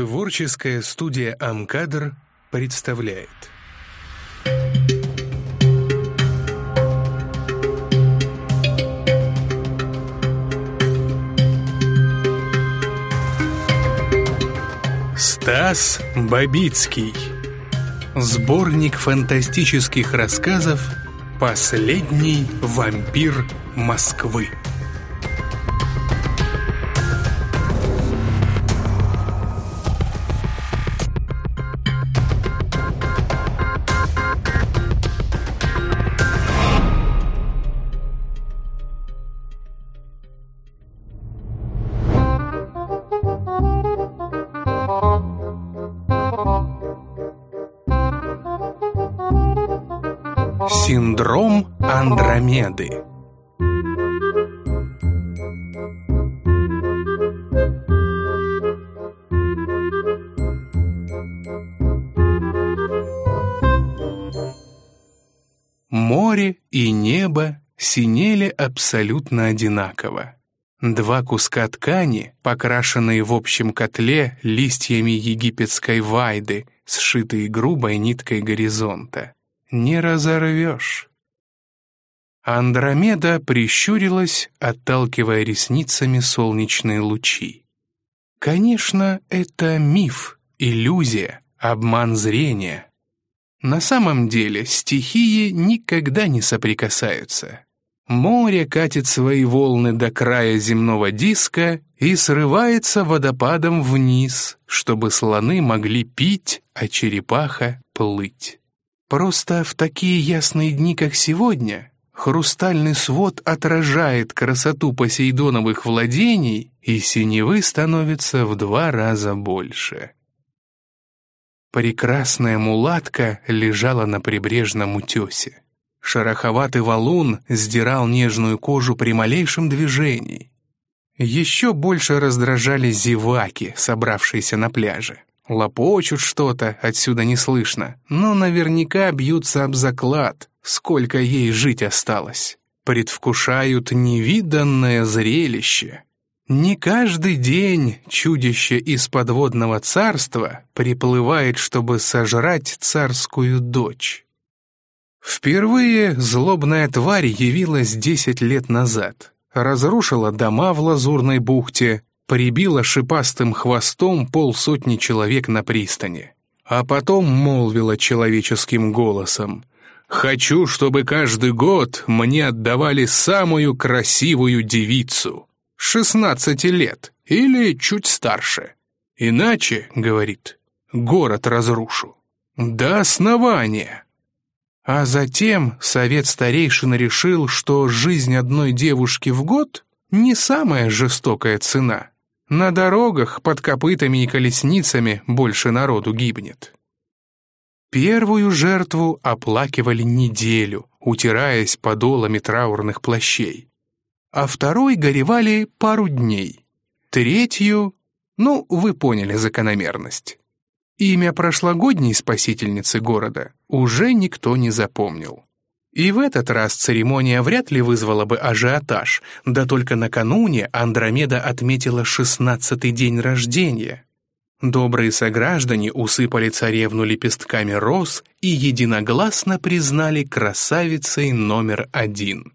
Творческая студия «Амкадр» представляет. Стас Бабицкий. Сборник фантастических рассказов «Последний вампир Москвы» Андромеды Море и небо синели абсолютно одинаково. Два куска ткани, покрашенные в общем котле листьями египетской вайды, сшитые грубой ниткой горизонта не разорвешь. Андромеда прищурилась, отталкивая ресницами солнечные лучи. Конечно, это миф, иллюзия, обман зрения. На самом деле стихии никогда не соприкасаются. Море катит свои волны до края земного диска и срывается водопадом вниз, чтобы слоны могли пить, а черепаха — плыть. Просто в такие ясные дни, как сегодня, хрустальный свод отражает красоту посейдоновых владений, и синевы становится в два раза больше. Прекрасная мулатка лежала на прибрежном утесе. Шероховатый валун сдирал нежную кожу при малейшем движении. Еще больше раздражали зеваки, собравшиеся на пляже. Лопочут что-то, отсюда не слышно, но наверняка бьются об заклад, сколько ей жить осталось. Предвкушают невиданное зрелище. Не каждый день чудище из подводного царства приплывает, чтобы сожрать царскую дочь. Впервые злобная тварь явилась десять лет назад, разрушила дома в Лазурной бухте, прибила шипастым хвостом полсотни человек на пристани. А потом молвила человеческим голосом «Хочу, чтобы каждый год мне отдавали самую красивую девицу, шестнадцати лет или чуть старше. Иначе, — говорит, — город разрушу. До основания». А затем совет старейшин решил, что жизнь одной девушки в год — не самая жестокая цена. На дорогах под копытами и колесницами больше народу гибнет. Первую жертву оплакивали неделю, утираясь подолами траурных плащей. А второй горевали пару дней. Третью, ну, вы поняли закономерность. Имя прошлогодней спасительницы города уже никто не запомнил. И в этот раз церемония вряд ли вызвала бы ажиотаж, да только накануне Андромеда отметила шестнадцатый день рождения. Добрые сограждане усыпали царевну лепестками роз и единогласно признали красавицей номер один.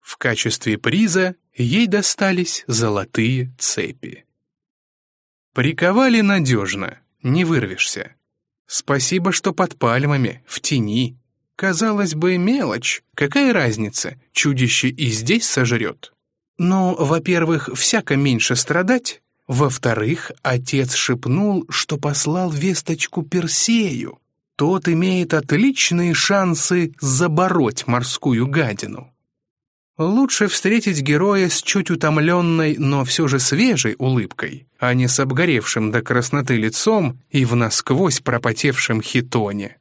В качестве приза ей достались золотые цепи. Приковали надежно, не вырвешься. Спасибо, что под пальмами, в тени, Казалось бы, мелочь. Какая разница, чудище и здесь сожрет? Но, во-первых, всяко меньше страдать. Во-вторых, отец шепнул, что послал весточку Персею. Тот имеет отличные шансы забороть морскую гадину. Лучше встретить героя с чуть утомленной, но все же свежей улыбкой, а не с обгоревшим до красноты лицом и в насквозь пропотевшем хитоне.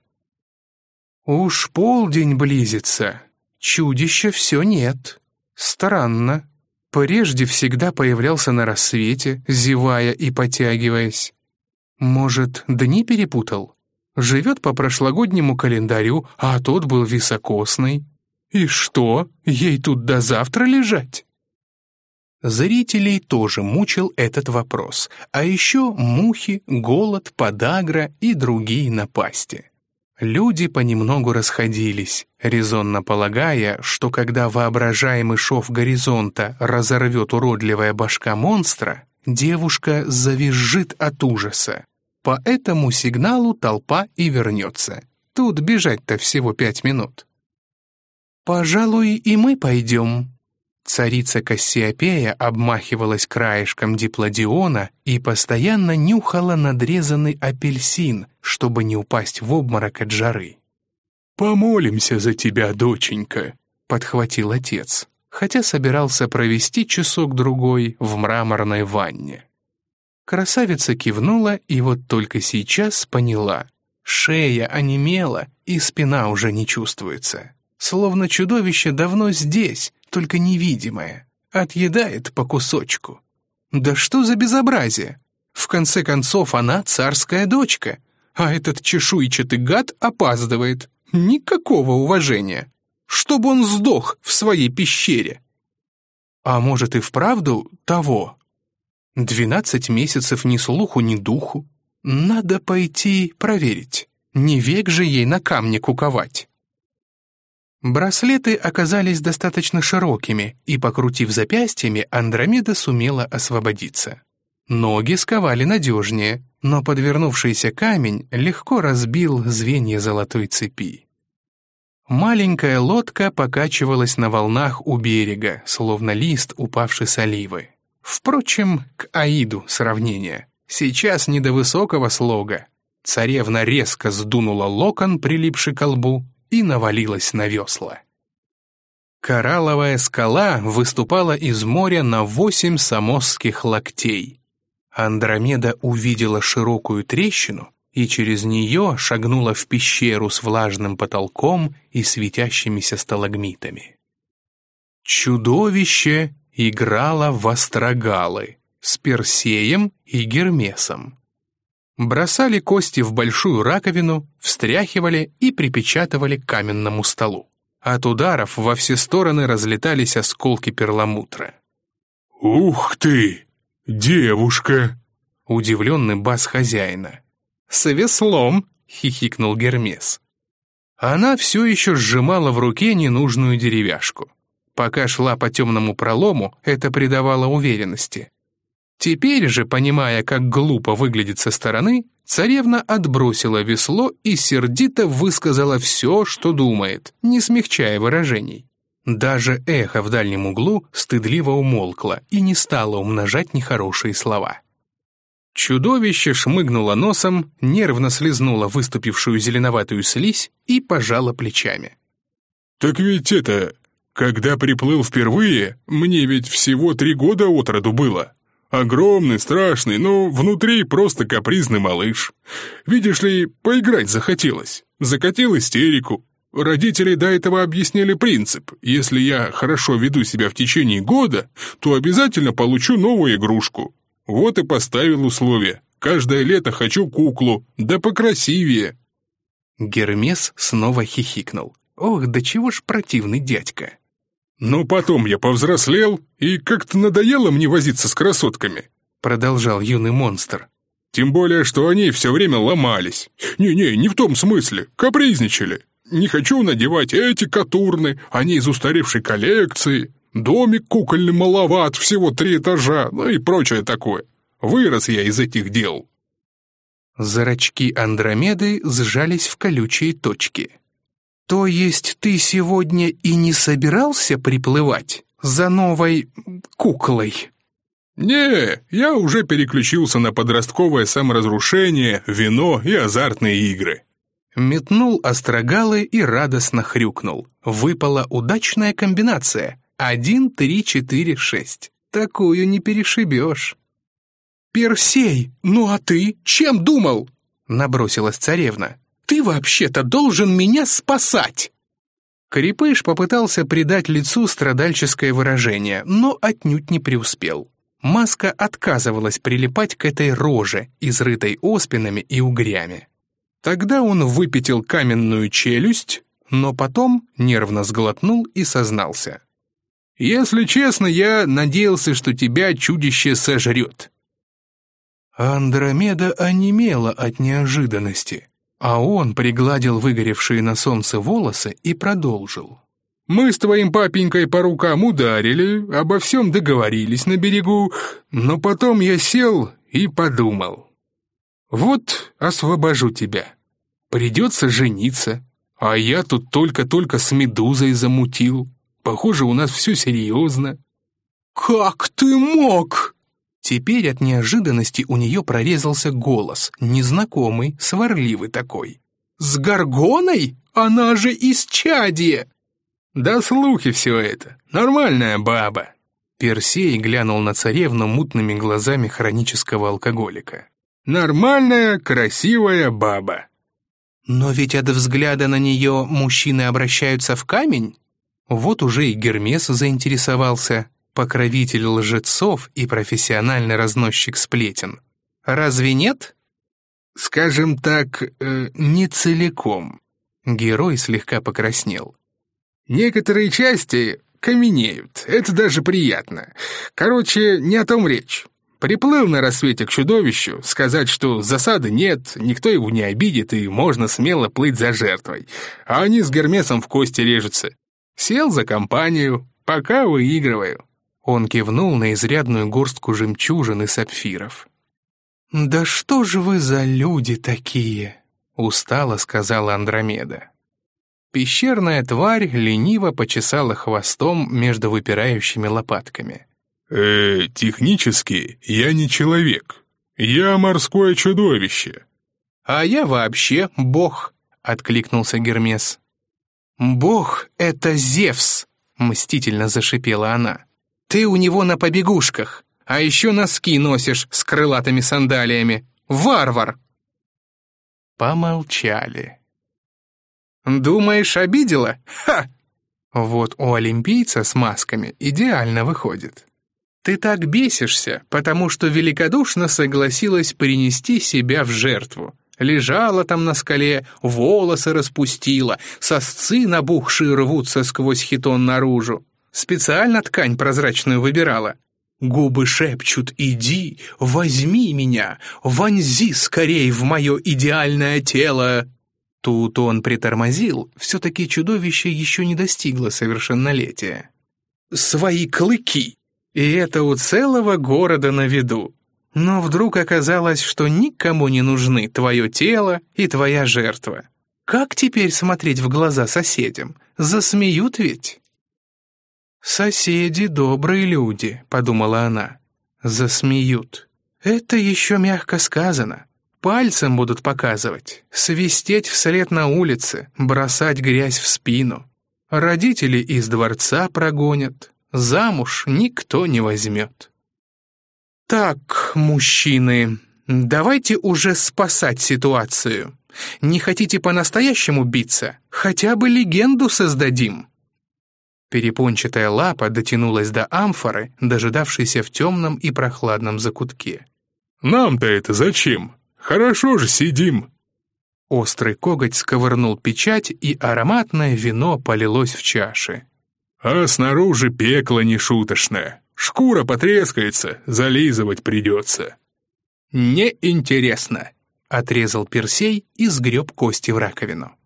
Уж полдень близится, чудища все нет. Странно. Прежде всегда появлялся на рассвете, зевая и потягиваясь. Может, дни перепутал? Живет по прошлогоднему календарю, а тот был високосный. И что, ей тут до завтра лежать? Зрителей тоже мучил этот вопрос, а еще мухи, голод, подагра и другие напасти. Люди понемногу расходились, резонно полагая, что когда воображаемый шов горизонта разорвет уродливая башка монстра, девушка завизжит от ужаса. По этому сигналу толпа и вернется. Тут бежать-то всего пять минут. «Пожалуй, и мы пойдем». Царица Кассиопея обмахивалась краешком дипладиона и постоянно нюхала надрезанный апельсин, чтобы не упасть в обморок от жары. «Помолимся за тебя, доченька», — подхватил отец, хотя собирался провести часок-другой в мраморной ванне. Красавица кивнула и вот только сейчас поняла. Шея онемела, и спина уже не чувствуется словно чудовище давно здесь, только невидимое, отъедает по кусочку. Да что за безобразие? В конце концов, она царская дочка, а этот чешуйчатый гад опаздывает. Никакого уважения. Чтобы он сдох в своей пещере. А может и вправду того? Двенадцать месяцев ни слуху, ни духу. Надо пойти проверить. Не век же ей на камне куковать. Браслеты оказались достаточно широкими, и, покрутив запястьями, Андромеда сумела освободиться. Ноги сковали надежнее, но подвернувшийся камень легко разбил звенья золотой цепи. Маленькая лодка покачивалась на волнах у берега, словно лист, упавший с оливы. Впрочем, к Аиду сравнение. Сейчас не до высокого слога. Царевна резко сдунула локон, прилипший к лбу, и навалилась на весла. Коралловая скала выступала из моря на восемь самосских локтей. Андромеда увидела широкую трещину и через нее шагнула в пещеру с влажным потолком и светящимися сталагмитами. Чудовище играло в острогалы с Персеем и Гермесом бросали кости в большую раковину, встряхивали и припечатывали к каменному столу. От ударов во все стороны разлетались осколки перламутра. «Ух ты! Девушка!» — удивленный бас хозяина. «С веслом!» — хихикнул Гермес. Она все еще сжимала в руке ненужную деревяшку. Пока шла по темному пролому, это придавало уверенности. Теперь же, понимая, как глупо выглядит со стороны, царевна отбросила весло и сердито высказала все, что думает, не смягчая выражений. Даже эхо в дальнем углу стыдливо умолкло и не стало умножать нехорошие слова. Чудовище шмыгнуло носом, нервно слезнуло выступившую зеленоватую слизь и пожало плечами. «Так ведь это, когда приплыл впервые, мне ведь всего три года от роду было. Огромный, страшный, но внутри просто капризный малыш. Видишь ли, поиграть захотелось. Закатил истерику. Родители до этого объяснили принцип. Если я хорошо веду себя в течение года, то обязательно получу новую игрушку. Вот и поставил условие. Каждое лето хочу куклу, да покрасивее. Гермес снова хихикнул. Ох, да чего ж противный дядька. «Но потом я повзрослел, и как-то надоело мне возиться с красотками», продолжал юный монстр. «Тем более, что они все время ломались. Не-не, не в том смысле, капризничали. Не хочу надевать эти катурны, они из устаревшей коллекции. Домик кукольный маловат, всего три этажа, ну и прочее такое. Вырос я из этих дел». Зрачки Андромеды сжались в колючие точки. «То есть ты сегодня и не собирался приплывать за новой куклой?» «Не, я уже переключился на подростковое саморазрушение, вино и азартные игры». Метнул острогалы и радостно хрюкнул. Выпала удачная комбинация. Один, три, четыре, шесть. Такую не перешибешь. «Персей, ну а ты чем думал?» Набросилась царевна. Ты вообще-то должен меня спасать!» Крепыш попытался придать лицу страдальческое выражение, но отнюдь не преуспел. Маска отказывалась прилипать к этой роже, изрытой оспинами и угрями. Тогда он выпятил каменную челюсть, но потом нервно сглотнул и сознался. Если честно, я надеялся, что тебя чудище сожрет». Андромеда онемела от неожиданности, а он пригладил выгоревшие на солнце волосы и продолжил. «Мы с твоим папенькой по рукам ударили, обо всем договорились на берегу, но потом я сел и подумал. Вот освобожу тебя. Придется жениться, а я тут только-только с медузой замутил. Похоже, у нас все серьезно». «Как ты мог?» Теперь от неожиданности у нее прорезался голос, незнакомый, сварливый такой. «С Горгоной? Она же из Чадия!» «Да слухи все это. Нормальная баба». Персей глянул на царевну мутными глазами хронического алкоголика. «Нормальная, красивая баба». «Но ведь от взгляда на нее мужчины обращаются в камень?» Вот уже и Гермес заинтересовался покровитель лжецов и профессиональный разносчик сплетен. Разве нет? Скажем так, э, не целиком. Герой слегка покраснел. Некоторые части каменеют, это даже приятно. Короче, не о том речь. Приплыл на рассвете к чудовищу, сказать, что засады нет, никто его не обидит и можно смело плыть за жертвой. А они с Гермесом в кости режутся. Сел за компанию, пока выигрываю. Он кивнул на изрядную горстку жемчужин и сапфиров. «Да что же вы за люди такие?» — устало сказала Андромеда. Пещерная тварь лениво почесала хвостом между выпирающими лопатками. «Э, технически я не человек. Я морское чудовище». «А я вообще бог», — откликнулся Гермес. «Бог — это Зевс», — мстительно зашипела она. Ты у него на побегушках, а еще носки носишь с крылатыми сандалиями. Варвар!» Помолчали. «Думаешь, обидела? Ха!» Вот у олимпийца с масками идеально выходит. Ты так бесишься, потому что великодушно согласилась принести себя в жертву. Лежала там на скале, волосы распустила, сосцы набухшие рвутся сквозь хитон наружу. Специально ткань прозрачную выбирала. Губы шепчут «Иди, возьми меня, вонзи скорей в мое идеальное тело!» Тут он притормозил, все-таки чудовище еще не достигло совершеннолетия. «Свои клыки!» И это у целого города на виду. Но вдруг оказалось, что никому не нужны твое тело и твоя жертва. Как теперь смотреть в глаза соседям? Засмеют ведь? «Соседи — добрые люди», — подумала она. «Засмеют. Это еще мягко сказано. Пальцем будут показывать, свистеть вслед на улице, бросать грязь в спину. Родители из дворца прогонят, замуж никто не возьмет». «Так, мужчины, давайте уже спасать ситуацию. Не хотите по-настоящему биться? Хотя бы легенду создадим». Перепончатая лапа дотянулась до амфоры, дожидавшейся в темном и прохладном закутке. «Нам-то это зачем? Хорошо же сидим!» Острый коготь сковырнул печать, и ароматное вино полилось в чаши. «А снаружи пекло нешуточное. Шкура потрескается, зализывать придется». «Неинтересно», — отрезал Персей и сгреб кости в раковину.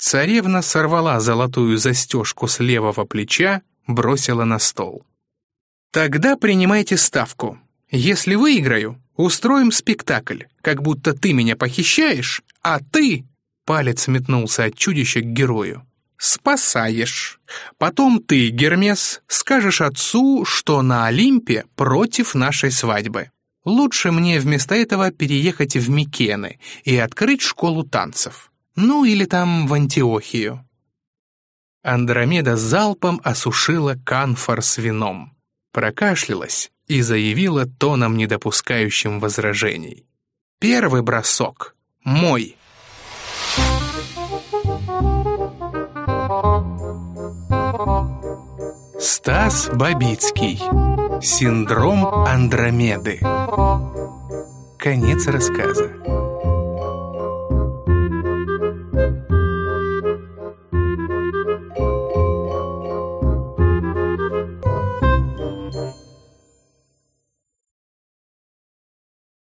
Царевна сорвала золотую застежку с левого плеча, бросила на стол. «Тогда принимайте ставку. Если выиграю, устроим спектакль, как будто ты меня похищаешь, а ты...» Палец метнулся от чудища к герою. «Спасаешь. Потом ты, Гермес, скажешь отцу, что на Олимпе против нашей свадьбы. Лучше мне вместо этого переехать в Микены и открыть школу танцев. Ну или там в Антиохию. Андромеда залпом осушила канфор с вином, прокашлялась и заявила тоном, не допускающим возражений. «Первый бросок. Мой». Стас Бабицкий. Синдром Андромеды. Конец рассказа.